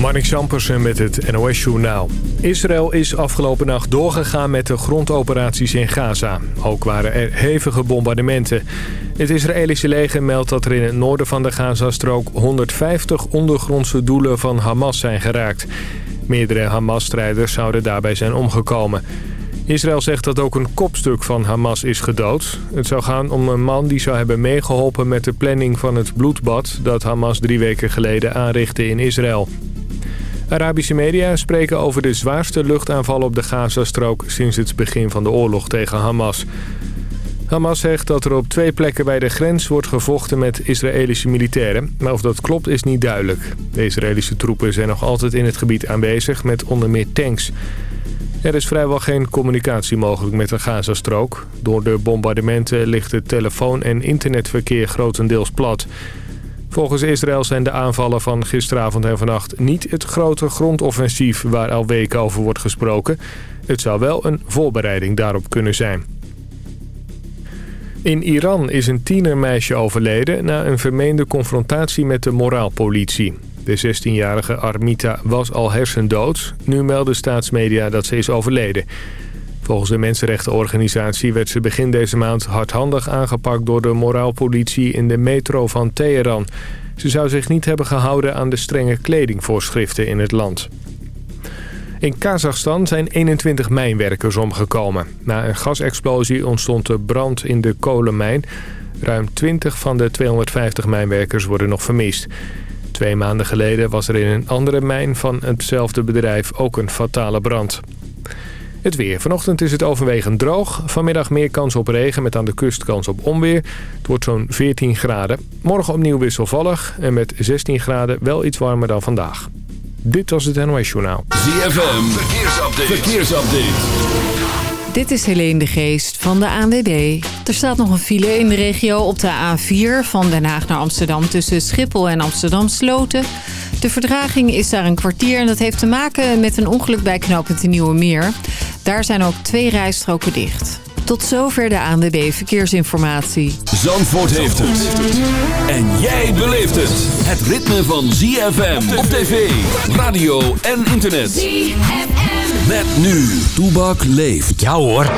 Marnik Sampersen met het NOS-journaal. Israël is afgelopen nacht doorgegaan met de grondoperaties in Gaza. Ook waren er hevige bombardementen. Het Israëlische leger meldt dat er in het noorden van de Gazastrook... 150 ondergrondse doelen van Hamas zijn geraakt. Meerdere Hamas-strijders zouden daarbij zijn omgekomen. Israël zegt dat ook een kopstuk van Hamas is gedood. Het zou gaan om een man die zou hebben meegeholpen met de planning van het bloedbad... dat Hamas drie weken geleden aanrichtte in Israël. Arabische media spreken over de zwaarste luchtaanval op de Gazastrook... sinds het begin van de oorlog tegen Hamas. Hamas zegt dat er op twee plekken bij de grens wordt gevochten met Israëlische militairen. Maar of dat klopt is niet duidelijk. De Israëlische troepen zijn nog altijd in het gebied aanwezig met onder meer tanks. Er is vrijwel geen communicatie mogelijk met de Gazastrook. Door de bombardementen ligt het telefoon- en internetverkeer grotendeels plat... Volgens Israël zijn de aanvallen van gisteravond en vannacht niet het grote grondoffensief waar al weken over wordt gesproken. Het zou wel een voorbereiding daarop kunnen zijn. In Iran is een tienermeisje overleden na een vermeende confrontatie met de moraalpolitie. De 16-jarige Armita was al hersendood. Nu melden staatsmedia dat ze is overleden. Volgens de mensenrechtenorganisatie werd ze begin deze maand hardhandig aangepakt door de moraalpolitie in de metro van Teheran. Ze zou zich niet hebben gehouden aan de strenge kledingvoorschriften in het land. In Kazachstan zijn 21 mijnwerkers omgekomen. Na een gasexplosie ontstond er brand in de kolenmijn. Ruim 20 van de 250 mijnwerkers worden nog vermist. Twee maanden geleden was er in een andere mijn van hetzelfde bedrijf ook een fatale brand. Het weer. Vanochtend is het overwegend droog. Vanmiddag meer kans op regen met aan de kust kans op onweer. Het wordt zo'n 14 graden. Morgen opnieuw wisselvallig en met 16 graden wel iets warmer dan vandaag. Dit was het NOS Journaal. ZFM. Verkeersupdate. Verkeersupdate. Dit is Helene de Geest van de ANWB. Er staat nog een file in de regio op de A4 van Den Haag naar Amsterdam... tussen Schiphol en Amsterdam Sloten... De verdraging is daar een kwartier en dat heeft te maken met een ongeluk bij knooppunt Nieuwe Meer. Daar zijn ook twee rijstroken dicht. Tot zover de ANWB Verkeersinformatie. Zandvoort heeft het. En jij beleeft het. Het ritme van ZFM op tv, radio en internet. ZFM. Met nu, Toebak leeft. Ja hoor.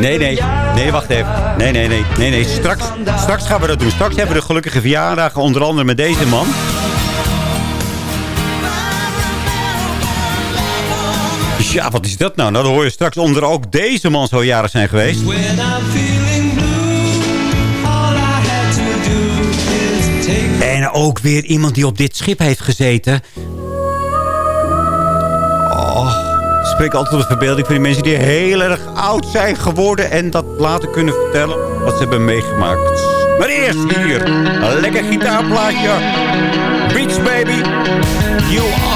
Nee, nee. Nee, wacht even. Nee, nee, nee. Nee, nee. Straks, straks gaan we dat doen. Straks hebben we de gelukkige verjaardag. Onder andere met deze man. Ja, wat is dat nou? Nou, dan hoor je straks onder ook deze man zo jaren zijn geweest. En ook weer iemand die op dit schip heeft gezeten. Oh, ik spreek altijd op de verbeelding van die mensen die heel erg oud zijn geworden... en dat later kunnen vertellen wat ze hebben meegemaakt. Maar eerst hier, een lekker gitaarplaatje. Beach Baby, You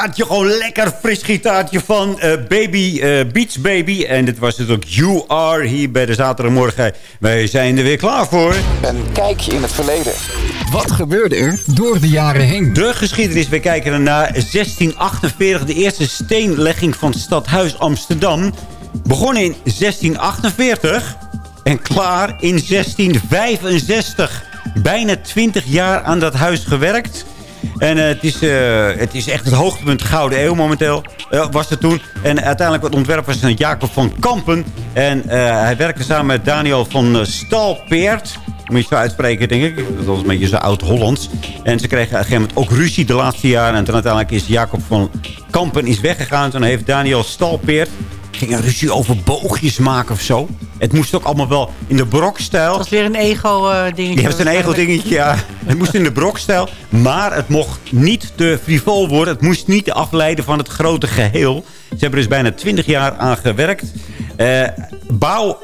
gitaartje, gewoon lekker fris gitaartje van uh, Baby, uh, Beats Baby. En dit was het ook You Are hier bij de zaterdagmorgen. Wij zijn er weer klaar voor. Een kijkje in het verleden. Wat gebeurde er door de jaren heen? De geschiedenis. We kijken naar 1648. De eerste steenlegging van stadhuis Amsterdam. Begon in 1648 en klaar in 1665. Bijna 20 jaar aan dat huis gewerkt. En uh, het, is, uh, het is echt het hoogtepunt Gouden Eeuw momenteel. Uh, was het toen. En uiteindelijk het ontwerp was Jacob van Kampen. En hij werkte samen met Daniel van Stalpeert. Moet je zo uitspreken, denk ik. Dat was een beetje zo oud-Hollands. En ze kregen op een gegeven moment ook ruzie de laatste jaren. En toen uiteindelijk is Jacob van Kampen is weggegaan. Toen heeft Daniel Stalpeert ging een ruzie over boogjes maken of zo. Het moest ook allemaal wel in de brokstijl. Het was weer een ego-dingetje. ja, het is een ego-dingetje, ja. Het moest in de brokstijl. Maar het mocht niet te frivol worden. Het moest niet afleiden van het grote geheel. Ze hebben dus bijna 20 jaar aan gewerkt. Uh, bouw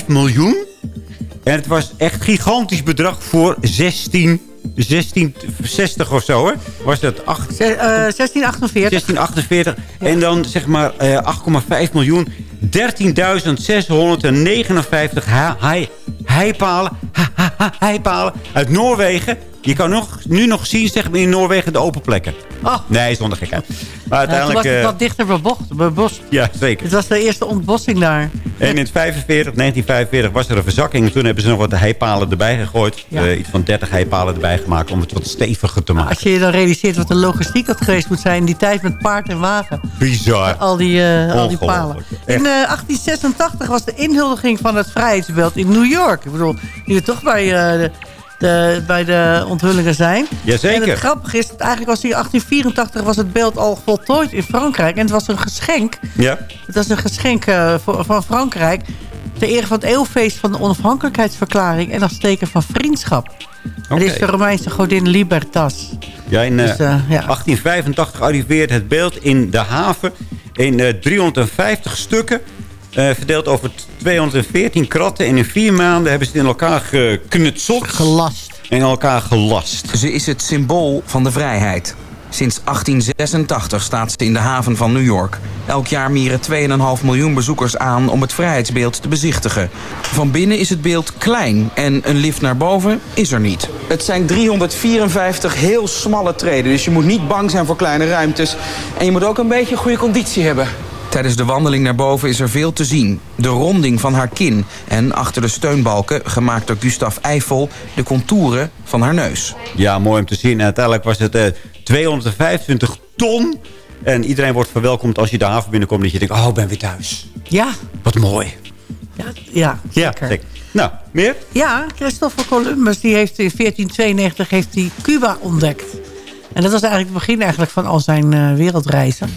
8,5 miljoen. En het was echt gigantisch bedrag voor 16 1660 of zo, hoor. Was dat? 8, uh, 1648. 1648. Ja. En dan zeg maar uh, 8,5 miljoen. 13.659 heipalen. Heipalen uit Noorwegen. Je kan nog, nu nog zien zeg maar, in Noorwegen de open plekken. Oh. Nee, zonder gekheid. Maar uiteindelijk... Ja, was het wat dichter bebocht, bebost. Ja, zeker. Het was de eerste ontbossing daar. En in 45, 1945 was er een verzakking. Toen hebben ze nog wat heipalen erbij gegooid. Ja. Uh, iets van 30 heipalen erbij gemaakt om het wat steviger te maken. Als je je dan realiseert wat de logistiek had geweest moet zijn... in die tijd met paard en wagen. Bizar. Al die, uh, al die palen. In uh, 1886 was de inhuldiging van het vrijheidsbeeld in New York. Ik bedoel, er toch bij... De, de, bij de onthullingen zijn. Jazeker. En het grappige is, eigenlijk was in 1884 was het beeld al voltooid in Frankrijk. En het was een geschenk. Ja. Het was een geschenk uh, voor, van Frankrijk. Ter ere van het eeuwfeest van de onafhankelijkheidsverklaring. En als teken van vriendschap. Okay. Het is de Romeinse godin Libertas. Ja, in uh, dus, uh, ja. 1885 arriveert het beeld in de haven in 350 stukken. Uh, verdeeld over 214 kratten. En in vier maanden hebben ze het in elkaar geknutseld. Gelast. En in elkaar gelast. Ze is het symbool van de vrijheid. Sinds 1886 staat ze in de haven van New York. Elk jaar mieren 2,5 miljoen bezoekers aan om het vrijheidsbeeld te bezichtigen. Van binnen is het beeld klein en een lift naar boven is er niet. Het zijn 354 heel smalle treden, dus je moet niet bang zijn voor kleine ruimtes. En je moet ook een beetje goede conditie hebben. Tijdens de wandeling naar boven is er veel te zien. De ronding van haar kin en achter de steunbalken, gemaakt door Gustav Eiffel, de contouren van haar neus. Ja, mooi om te zien. En uiteindelijk was het uh, 225 ton. En iedereen wordt verwelkomd als je de haven binnenkomt. Dat je denkt, oh, ik ben weer thuis. Ja. Wat mooi. Ja, ja, ja zeker. Nou, meer? Ja, Christopher Columbus die heeft in 1492 heeft hij Cuba ontdekt. En dat was eigenlijk het begin eigenlijk van al zijn uh, wereldreizen.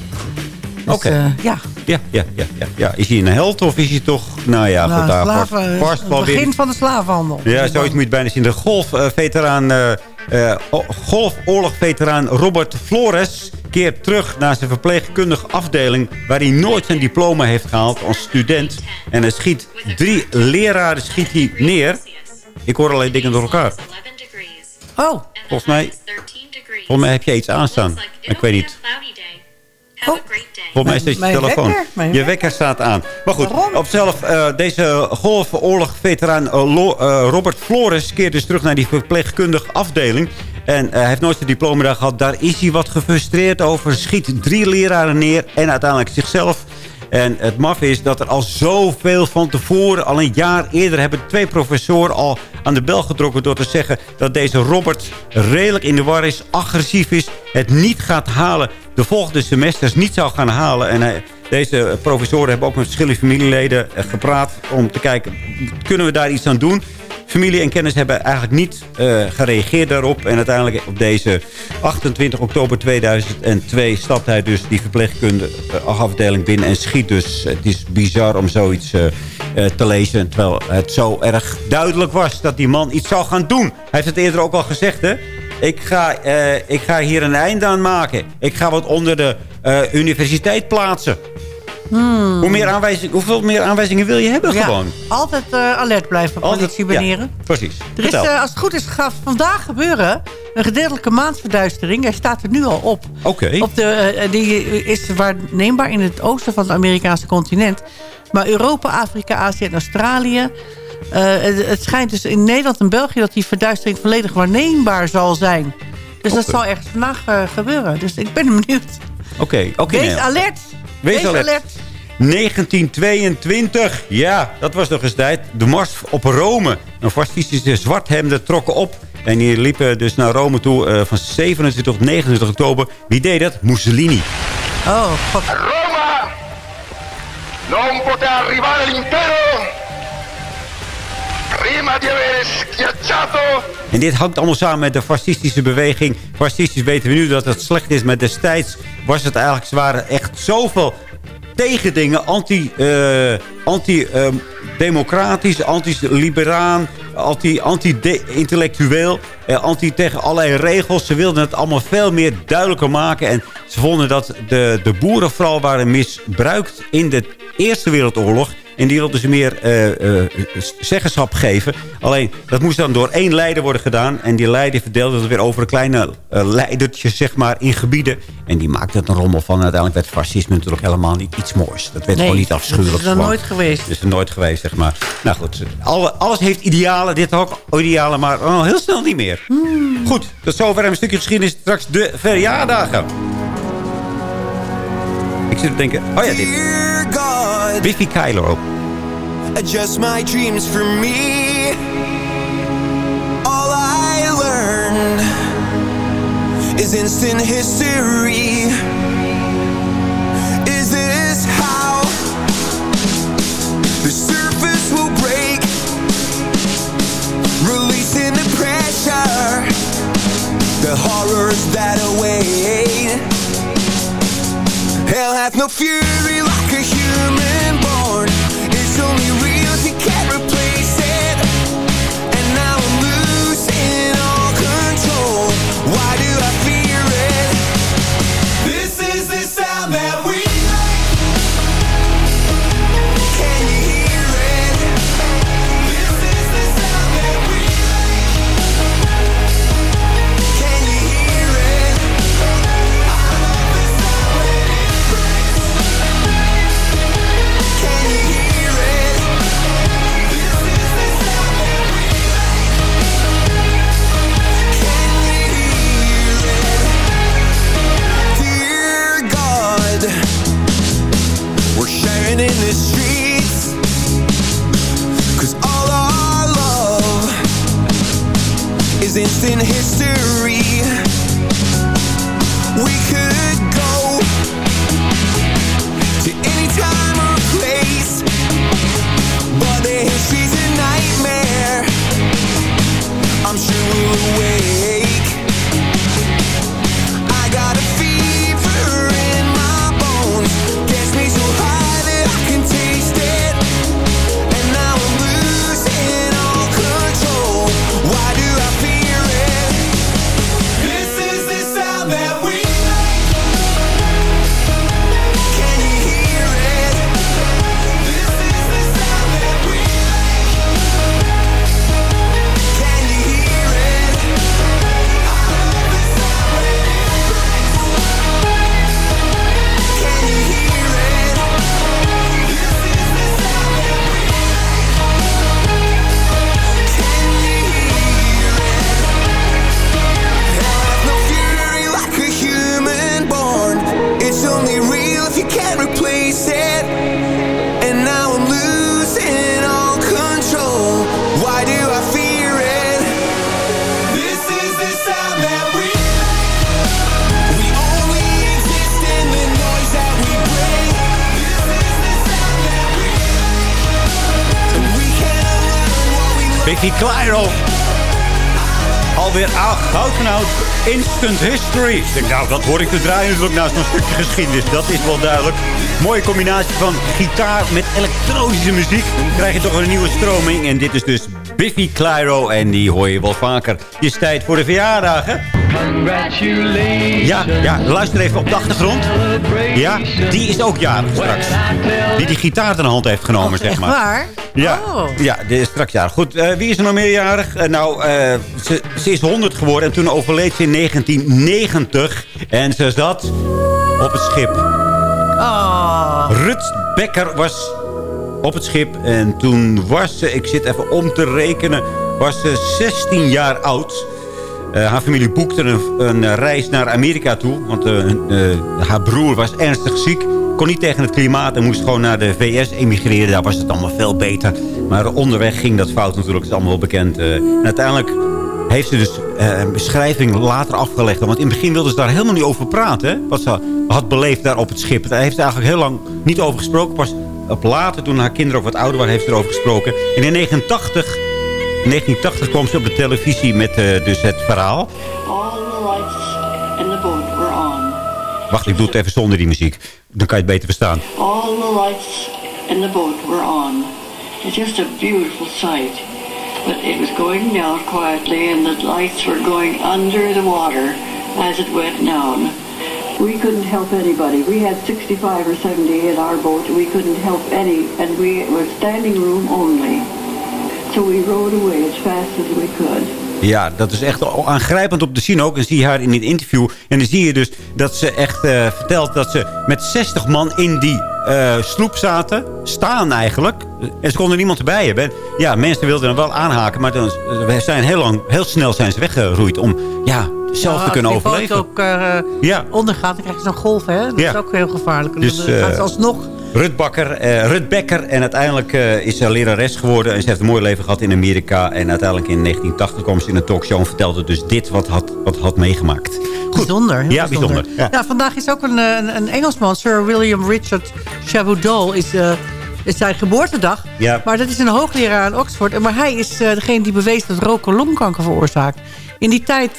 Dus, Oké. Okay. Uh, ja. Ja, ja, ja, ja, ja. Is hij een held of is hij toch... Nou ja, nou, goed, daar slaven, past, past het begin weer... van de slavenhandel. Ja, zoiets moet je bijna zien. De golfveteraan... Uh, uh, golfoorlogveteraan Robert Flores keert terug naar zijn verpleegkundige afdeling... waar hij nooit zijn diploma heeft gehaald als student. En hij schiet drie leraren schiet hij neer. Ik hoor alleen dingen door elkaar. Oh. Volgens mij, volgens mij heb je iets aanstaan. Ik weet niet. Oh. Volgens mij is dit je telefoon. Wekker? Je wekker staat aan. Maar goed, Waarom? op zelf, uh, deze golfoorlog-veteraan uh, uh, Robert Flores keert dus terug naar die verpleegkundige afdeling. En hij heeft nooit zijn diploma daar gehad. Daar is hij wat gefrustreerd over. Schiet drie leraren neer en uiteindelijk zichzelf. En het maf is dat er al zoveel van tevoren, al een jaar eerder... hebben twee professoren al aan de bel getrokken door te zeggen... dat deze Robert redelijk in de war is, agressief is... het niet gaat halen, de volgende semesters niet zou gaan halen. En hij, deze professoren hebben ook met verschillende familieleden gepraat... om te kijken, kunnen we daar iets aan doen... Familie en kennis hebben eigenlijk niet uh, gereageerd daarop. En uiteindelijk op deze 28 oktober 2002 stapt hij dus die verpleegkundige afdeling binnen en schiet dus. Het is bizar om zoiets uh, te lezen. Terwijl het zo erg duidelijk was dat die man iets zou gaan doen. Hij heeft het eerder ook al gezegd, hè? Ik ga, ik ga hier een einde aan maken. Ik ga wat onder de universiteit plaatsen. Hmm. Hoe meer aanwijzing, hoeveel meer aanwijzingen wil je hebben ja, gewoon? altijd uh, alert blijven, politiebanieren. Ja, precies. Er is, uh, als het goed is, gaat vandaag gebeuren een gedeeltelijke maandverduistering. Hij staat er nu al op. Oké. Okay. Uh, die is waarneembaar in het oosten van het Amerikaanse continent. Maar Europa, Afrika, Azië en Australië... Het, het, schijnt dus in Nederland en België... dat die verduistering volledig waarneembaar zal zijn. Dus dat zal ergens vandaag gebeuren. Dus ik ben benieuwd. Oké. Okay, okay, Wees alert! Wees, Wees alert. alert. 1922, ja, dat was nog eens tijd. De Mars op Rome. Een fascistische zwarthemden trokken op. En die liepen dus naar Rome toe uh, van 27 tot 29 oktober. Wie deed dat? Mussolini. Oh, god. Roma! Non poté arrivare all'intero prima di avere en dit hangt allemaal samen met de fascistische beweging. Fascistisch weten we nu dat het slecht is. Maar destijds was het eigenlijk... Ze waren echt zoveel tegendingen. Anti-democratisch, uh, anti anti-liberaan, anti-intellectueel. Anti, uh, anti tegen allerlei regels. Ze wilden het allemaal veel meer duidelijker maken. En ze vonden dat de, de boeren vooral waren misbruikt in de Eerste Wereldoorlog. En die wilden ze meer uh, uh, zeggenschap geven. Alleen, dat moest dan door één leider worden gedaan. En die leider verdeelde het weer over een kleine uh, leidertjes, zeg maar, in gebieden. En die maakte het een rommel van. En uiteindelijk werd fascisme natuurlijk helemaal niet iets moois. Dat werd nee, gewoon niet afschuwelijk. dat is er nooit geweest. Dat is er nooit geweest, zeg maar. Nou goed, alle, alles heeft idealen. Dit ook idealen, maar oh, heel snel niet meer. Hmm. Goed, tot zover een stukje geschiedenis. Straks de verjaardagen. Ik zit te denken, oh ja, dit. Biffy Kylo. Adjust my dreams for me. All I learned is instant history. Is this how the surface will break? Releasing the pressure, the horrors that await. Hell hath no fury like a human only history. Instant history. Ik denk, nou, dat hoor ik te draaien natuurlijk naast een stukje geschiedenis. Dat is wel duidelijk. Mooie combinatie van gitaar met elektronische muziek. Dan krijg je toch een nieuwe stroming. En dit is dus Biffy Clyro. En die hoor je wel vaker. Het is tijd voor de verjaardagen. Ja, ja, luister even op de achtergrond. Ja, die is ook jarig straks. Die die gitaar in de hand heeft genomen, zeg Echt maar. waar? Ja, Oh. ja die is straks jarig. Goed, eh, wie is er nog meerjarig? Eh, nou, eh, ze, ze is 100 geworden en toen overleed ze in 1990. En ze zat op het schip. Oh. Rut Becker was op het schip. En toen was ze, ik zit even om te rekenen, was ze 16 jaar oud. Eh, haar familie boekte een, een reis naar Amerika toe. Want eh, eh, haar broer was ernstig ziek. Kon niet tegen het klimaat en moest gewoon naar de VS emigreren. Daar was het allemaal veel beter. Maar onderweg ging dat fout natuurlijk. Dat is allemaal wel bekend. En uiteindelijk heeft ze dus eh, een beschrijving later afgelegd. Want in het begin wilde ze daar helemaal niet over praten. Hè? Wat ze had beleefd daar op het schip. Daar heeft ze eigenlijk heel lang niet over gesproken. Pas op later, toen haar kinderen ook wat ouder waren, heeft ze erover gesproken. En in 1980, in 1980 kwam ze op de televisie met eh, dus het verhaal. All the lights in the boat were on. Wacht, ik doe het even zonder die muziek. Dan kan je het beter verstaan. All the lights in the boat were on. It's just a beautiful sight. But it was going down quietly and the lights were going under the water as it went down. We couldn't help anybody. We had 65 or 70 in our boat. We couldn't help any and we were standing room only. So we rowed away as fast as we could. Ja, dat is echt aangrijpend op te zien ook. En zie je haar in dit interview. En dan zie je dus dat ze echt eh, vertelt dat ze met 60 man in die eh, sloep zaten. Staan eigenlijk. En ze konden niemand erbij hebben. En ja, mensen wilden dan wel aanhaken. Maar dan, we zijn heel, lang, heel snel zijn ze weggeroeid om ja, zelf te kunnen Als overleven. die boot ook eh, Ja. ondergaat, dan krijg je zo'n golf, hè? Dat Ja. is ook heel gevaarlijk. Dus, dan gaat eh, ze alsnog... Rut, Bakker, eh, Rut Becker. En uiteindelijk eh, is ze lerares geworden. En ze heeft een mooi leven gehad in Amerika. En uiteindelijk in 1980 kwam ze in een talkshow en vertelde dus dit wat had, wat had meegemaakt. Bijzonder. Ja, bijzonder. Ja. Ja. vandaag is ook een, eh, een, een Engelsman, Sir William Richard Chaboudal, is, is zijn geboortedag. Ja. Maar dat is een hoogleraar aan Oxford. Maar hij is degene die bewees dat roken longkanker veroorzaakt. In die tijd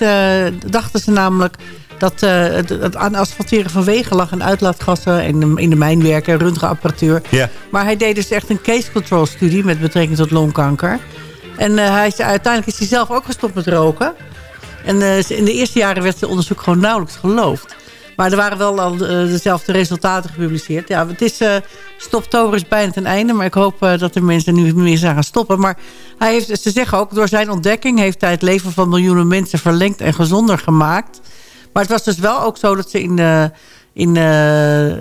dachten ze namelijk dat eh, het, het aan asfalteren van wegen lag... en uitlaatgassen en de- in de mijnwerken, röntgenapparatuur. Ja. Maar hij deed dus echt een case control studie met betrekking tot longkanker. En eh, hij is, uiteindelijk is hij zelf ook gestopt met roken. En eh, in de eerste jaren werd zijn onderzoek gewoon nauwelijks geloofd. Maar er waren wel al dezelfde resultaten gepubliceerd. Ja, het is, eh stoptober is bijna ten einde. Maar ik hoop dat de mensen nu meer zijn gaan stoppen. Maar hij heeft, ze zeggen ook, door zijn ontdekking... heeft hij het leven van miljoenen mensen verlengd en gezonder gemaakt. Maar het was dus wel ook zo dat ze in de, in eh,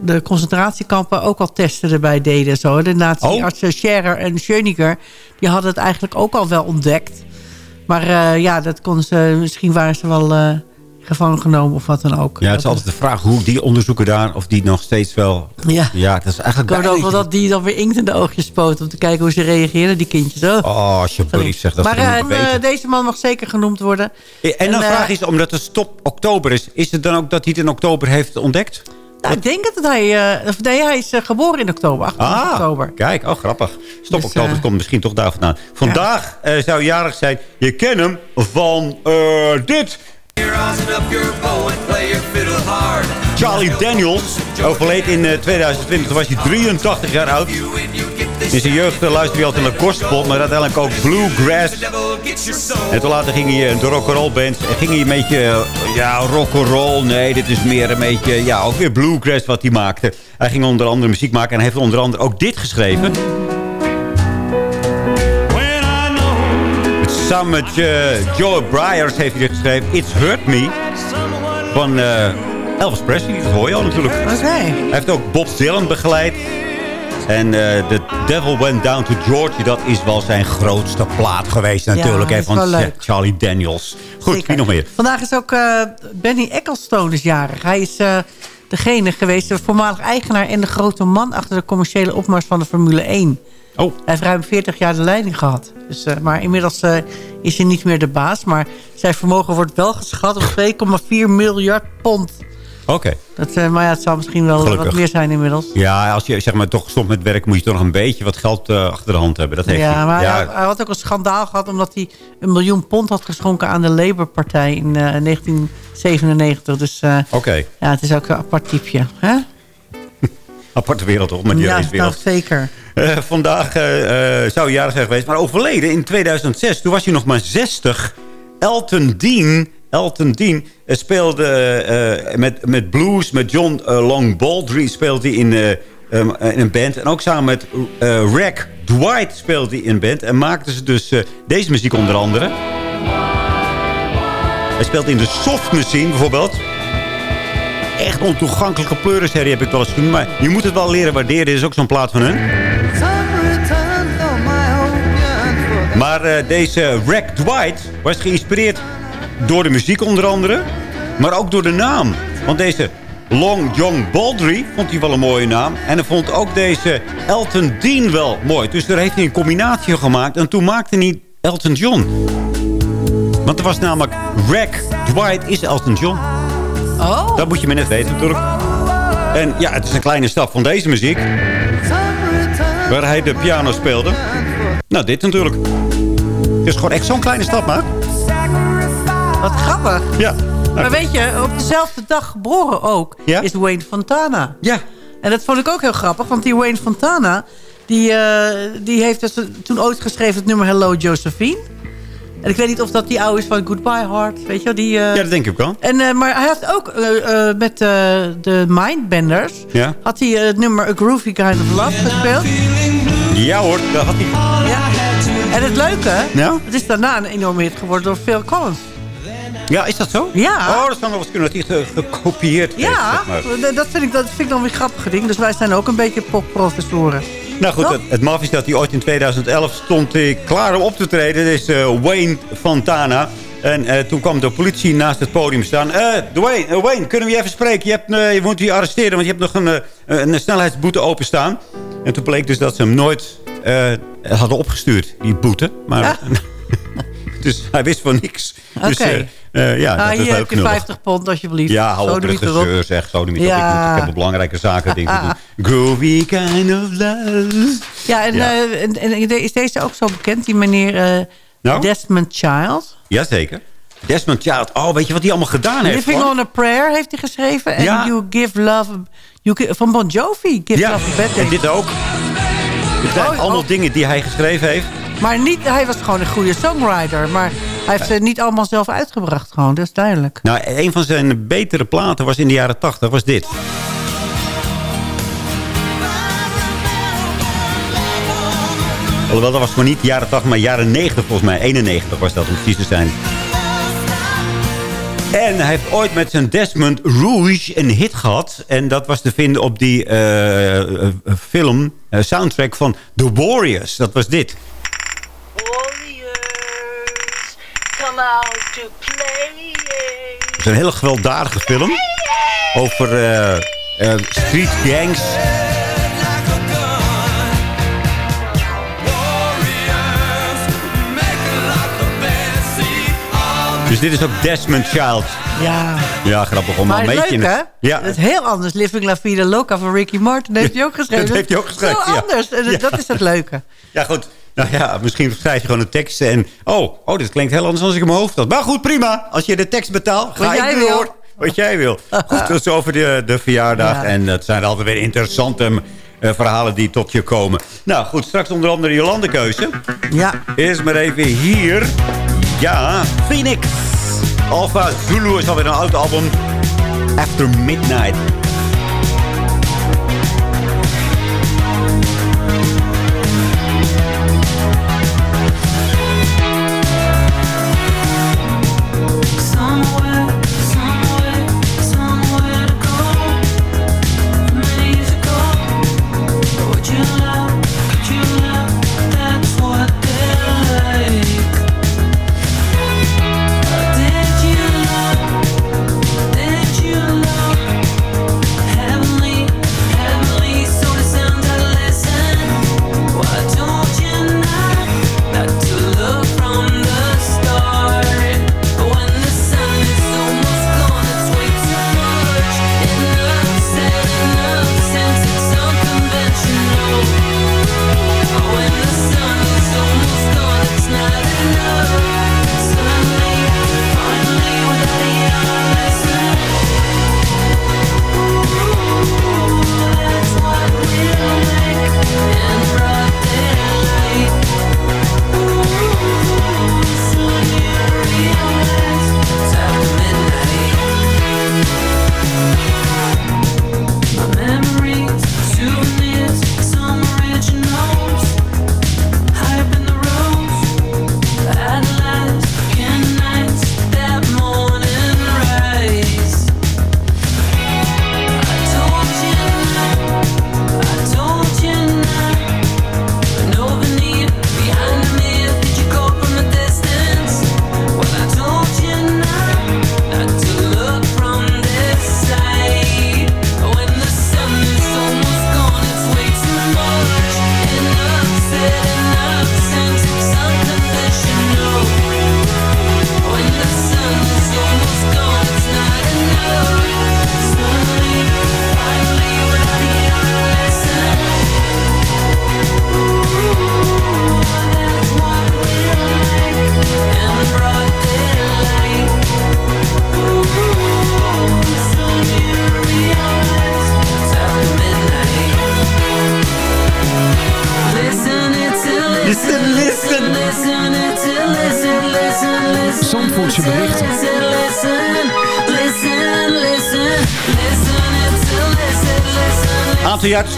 de concentratiekampen... ook al testen erbij deden. Zo. De nazi-artsen Scherer en Schöniger... die hadden het eigenlijk ook al wel ontdekt. Maar eh, ja, dat konden ze, misschien waren ze wel eh, gevangen genomen of wat dan ook. Ja, het is altijd de vraag hoe die onderzoeken daar... of die nog steeds wel... Ja. Ja, dat is eigenlijk... Ik ook wel dat die dan weer inkt in de oogjes spoten... om te kijken hoe ze reageren, die kindjes. Oh. Oh, alsjeblieft, zeg dat maar eh, eh, deze man mag zeker genoemd worden. en dan eh, vraag is, omdat het stop oktober is... is het dan ook dat hij het in oktober heeft ontdekt? Nou, ik denk dat hij... eh, of nee, hij is eh, geboren in oktober, 28 oktober. kijk, oh grappig. Stop Dus, oktober eh, komt misschien toch daar vandaan. Vandaag eh, zou jarig zijn. Je kent hem van eh, dit. Charlie Daniels overleed in eh, 2020. Toen was hij 83 jaar oud. In zijn jeugd eh, luisterde hij altijd naar gospel, maar uiteindelijk ook bluegrass. En toen later ging hij in de rock'n'roll band. En ging hij een beetje, eh, ja, rock'n'roll. Nee, dit is meer een beetje, ja, ook weer bluegrass wat hij maakte. Hij ging onder andere muziek maken en heeft onder andere ook dit geschreven. Samen met eh, Joe Bryars heeft hij dit geschreven. It's Hurt Me. Van eh, Elvis Presley, dat hoor je al natuurlijk. Oké. Hij heeft ook Bob Dylan begeleid. En eh The Devil Went Down to Georgia, dat is wel zijn grootste plaat geweest natuurlijk. Ja, hè, van leuk. Charlie Daniels. Goed, Zeker. wie nog meer? Vandaag is ook Benny Ecclestone is jarig. Hij is degene geweest, de voormalig eigenaar... en de grote man achter de commerciële opmars van de Formule 1. Oh. Hij heeft ruim 40 jaar de leiding gehad. Dus, eh, maar inmiddels eh, is hij niet meer de baas. Maar zijn vermogen wordt wel geschat op 2,4 miljard pond. Oké. Dat, eh, maar ja, het zal misschien wel Gelukkig. wat meer zijn inmiddels. Ja, als je zeg maar toch stopt met werk, moet je toch nog een beetje wat geld achter de hand hebben. Dat heeft Ja, hij. maar ja, hij, hij had ook een schandaal gehad... omdat hij een miljoen pond had geschonken aan de Labour-partij in eh, 1997. Dus Oké. ja, het is ook een apart typeje. Hè? Aparte wereld toch, maar die ja, is nou, zeker. Eh, vandaag eh, eh, zou hij jarig zijn geweest, maar overleden in 2006. Toen was hij nog maar 60. Elton Dean Elton Dean speelde met, met blues, met John Long Baldry speelde hij in, um, in een band. En ook samen met eh Rack Dwight speelde hij in een band. En maakten ze dus deze muziek onder andere. Hij speelt in de Soft Machine bijvoorbeeld. Echt ontoegankelijke pleurenserie heb ik wel eens genoemd. Maar je moet het wel leren waarderen. Dit is ook zo'n plaat van hun. Maar eh, deze Rack Dwight was geïnspireerd door de muziek onder andere. Maar ook door de naam. Want deze Long John Baldry vond hij wel een mooie naam. En hij vond ook deze Elton Dean wel mooi. Dus daar heeft hij een combinatie gemaakt. En toen maakte hij Elton John. Want er was namelijk Rack Dwight is Elton John. Oh. Dat moet je me net weten natuurlijk. En ja, het is een kleine stap van deze muziek. Waar hij de piano speelde. Nou, dit natuurlijk. Het is gewoon echt zo'n kleine stap, maar. Wat grappig. Ja. Maar weet je, op dezelfde dag geboren ook Ja? is Wayne Fontana. Ja. En dat vond ik ook heel grappig, want die Wayne Fontana... die, eh, die heeft dus toen ooit geschreven het nummer Hello Josephine. En ik weet niet of dat die oude is van Goodbye Heart, weet je wel? Die, eh, ja, dat denk ik wel. en, eh, maar hij heeft ook met de Mindbenders... Ja. had hij het nummer A Groovy Kind of Love gespeeld. Ja hoor, daar had hij... En het leuke, Ja? het is daarna een enorme hit geworden door Phil Collins. Ja, is dat zo? Ja. Oh, dat zou nog eens kunnen dat hij ge- gekopieerd heeft, Ja, zeg maar. dat vind, ik, dat vind ik dan weer grappige ding. Dus wij zijn ook een beetje popprofessoren. Nou goed, het, het maf is dat hij ooit in 2011 stond hij klaar om op te treden. Dit is eh, Wayne Fontana. En eh, toen kwam de politie naast het podium staan. Eh Dwayne, eh, Wayne, kunnen we je even spreken? Je, hebt, eh, je moet je arresteren, want je hebt nog een, eh, een snelheidsboete openstaan. En toen bleek dus dat ze hem nooit eh, hadden opgestuurd, die boete. Maar, dus hij wist van niks. Dus eh, eh, ja, Ah, dat is hier heel heb je knullig. 50 pond alsjeblieft. Ja, hou op, zeg. Zo niet Ja. ik, moet, ik heb belangrijke zaken dingen te doen. Groovy kind of love. Ja, en, Ja. eh, en, en is deze ook zo bekend, die meneer eh, Nou? Desmond Child? Jazeker. Desmond Child. Oh, weet je wat hij allemaal gedaan heeft? Living hoor? on a Prayer heeft hij geschreven. En Ja. You Give Love... You van Bon Jovi, Give Love a Bad Day. en dit ook. Dit zijn Oh, allemaal oh. dingen die hij geschreven heeft. Maar niet, hij was gewoon een goede songwriter. Maar hij heeft ze niet allemaal zelf uitgebracht gewoon, dat is duidelijk. Nou, een van zijn betere platen was in de jaren 80, was dit. Alhoewel, dat was gewoon niet jaren 80, maar jaren 90 volgens mij. 91 was dat, om precies te zijn. En hij heeft ooit met zijn Desmond Rouge een hit gehad. En dat was te vinden op die eh, eh, film, eh, soundtrack van The Warriors. Dat was dit. Warriors, come out to play. Het is een hele gewelddadige film. Over street gangs. Dus dit is ook Desmond Child. Ja. Ja, grappig om Maar een beetje... leuk, hè? Ja, Het is heel anders. Living La Vida Loca van Ricky Martin heeft hij ook geschreven. dat heeft hij ook geschreven, Zo ja. anders. En dat- Ja. dat is het leuke. ja, goed. Nou ja, misschien schrijf je gewoon een tekst en... Oh, oh, dit klinkt heel anders dan ik in mijn hoofd had. Maar goed, prima. Als je de tekst betaalt, ga jij door. wil. Wat jij wil. Goed, dat is over de, de verjaardag. Ja. En dat zijn altijd weer interessante eh, verhalen die tot je komen. Nou goed, straks onder andere Jolande keuze. Ja. Eerst maar even hier. Ja, Phoenix. Alpha Zulu is alweer een oud album. After Midnight.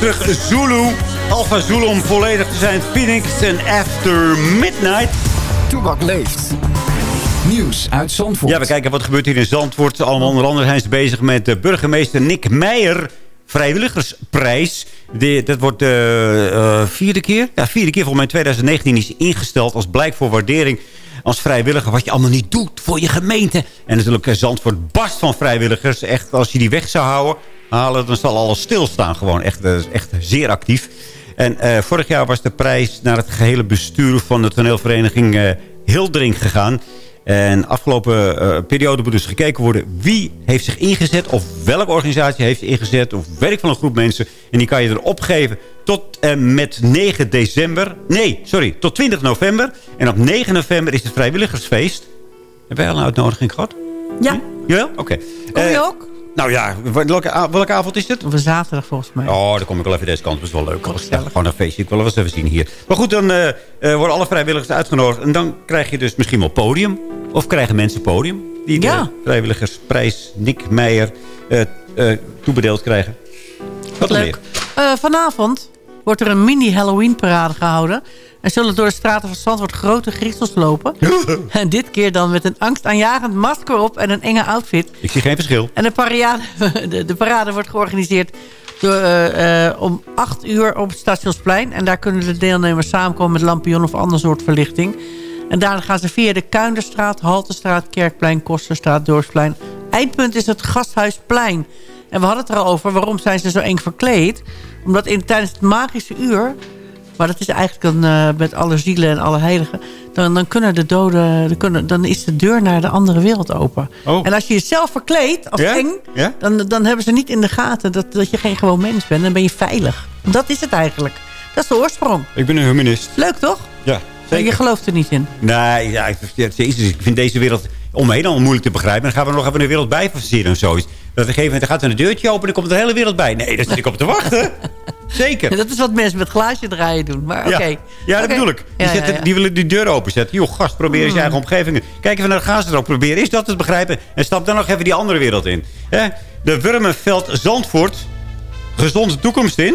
Terug Zulu. Alpha Zulu om volledig te zijn. Phoenix en After Midnight. Toebak leeft. Nieuws uit Zandvoort. Ja, we kijken wat gebeurt hier in Zandvoort. Allemaal onder andere zijn ze bezig met de burgemeester Nick Meijer vrijwilligersprijs. De, dat wordt de eh, vierde keer. Ja, vierde keer volgens mij in 2019 is ingesteld als blijk voor waardering als vrijwilliger wat je allemaal niet doet voor je gemeente. En natuurlijk eh, Zandvoort barst van vrijwilligers. Echt, als je die weg zou houden, halen, dan zal alles stilstaan. Gewoon echt, eh, echt zeer actief. En eh, vorig jaar was de prijs naar het gehele bestuur van de toneelvereniging uh, Hildering gegaan. En afgelopen uh, periode moet dus gekeken worden wie heeft zich ingezet... of welke organisatie heeft zich ingezet of werk van een groep mensen. En die kan je erop geven tot en met 9 december. Nee, sorry, tot 20 november. En op 9 november is het vrijwilligersfeest. Hebben wij al een uitnodiging gehad? Ja. Jawel? Oké. Kom je Eh, ook? Nou ja, welke, welke avond is het? Op een zaterdag volgens mij. Oh, dan kom ik wel even deze kant. Dat is wel leuk. Ja, gewoon een feestje. Ik wil wel eens even zien hier. Maar goed, dan eh, eh, worden alle vrijwilligers uitgenodigd. En dan krijg je dus misschien wel podium. Of krijgen mensen podium. Die de Ja. vrijwilligersprijs Nick Meijer eh, toebedeeld krijgen. Wat Leuk. Vanavond wordt er een mini Halloween parade gehouden. En zullen door de straten van Zandvoort grote griezels lopen. en dit keer dan met een angstaanjagend masker op en een enge outfit. Ik zie geen verschil. En de parade, de, de parade wordt georganiseerd door, eh, eh, om 8 uur op het Stationsplein. En daar kunnen de deelnemers samenkomen met lampion of ander soort verlichting. En daarna gaan ze via de Kuinderstraat, Haltestraat, Kerkplein, Kosterstraat, Dorpsplein. Eindpunt is het Gasthuisplein. En we hadden het er al over, waarom zijn ze zo eng verkleed? Omdat in, tijdens het magische uur... Maar dat is eigenlijk dan eh, met alle zielen en alle heiligen. Dan, dan kunnen de doden, dan, kunnen, dan is de deur naar de andere wereld open. Oh. En als je jezelf verkleedt als Ja? eng, Ja? dan, dan hebben ze niet in de gaten dat, dat je geen gewoon mens bent. Dan ben je veilig. Dat is het eigenlijk. Dat is de oorsprong. Ik ben een humanist. Leuk toch? Ja, zeker. je gelooft er niet in. Nee, ja, ik, ja, jezus, ik vind deze wereld om me heen al moeilijk te begrijpen. Dan gaan we nog even een wereld bij verzinnen en zoiets. Dat op een gegeven moment gaat er een deurtje open en dan komt de hele wereld bij. Nee, daar zit ik op te wachten. Zeker. Dat is wat mensen met glaasje draaien doen. Maar oké. Ja, ja dat bedoel ik. Die, ja, ja. die willen die deur openzetten. Joh, gast, probeer eens je eigen omgeving. Kijk even naar de gazenstrook. Probeer is dat te begrijpen. En stap dan nog even die andere wereld in. De Wurmenveld Zandvoort. Gezonde toekomst in.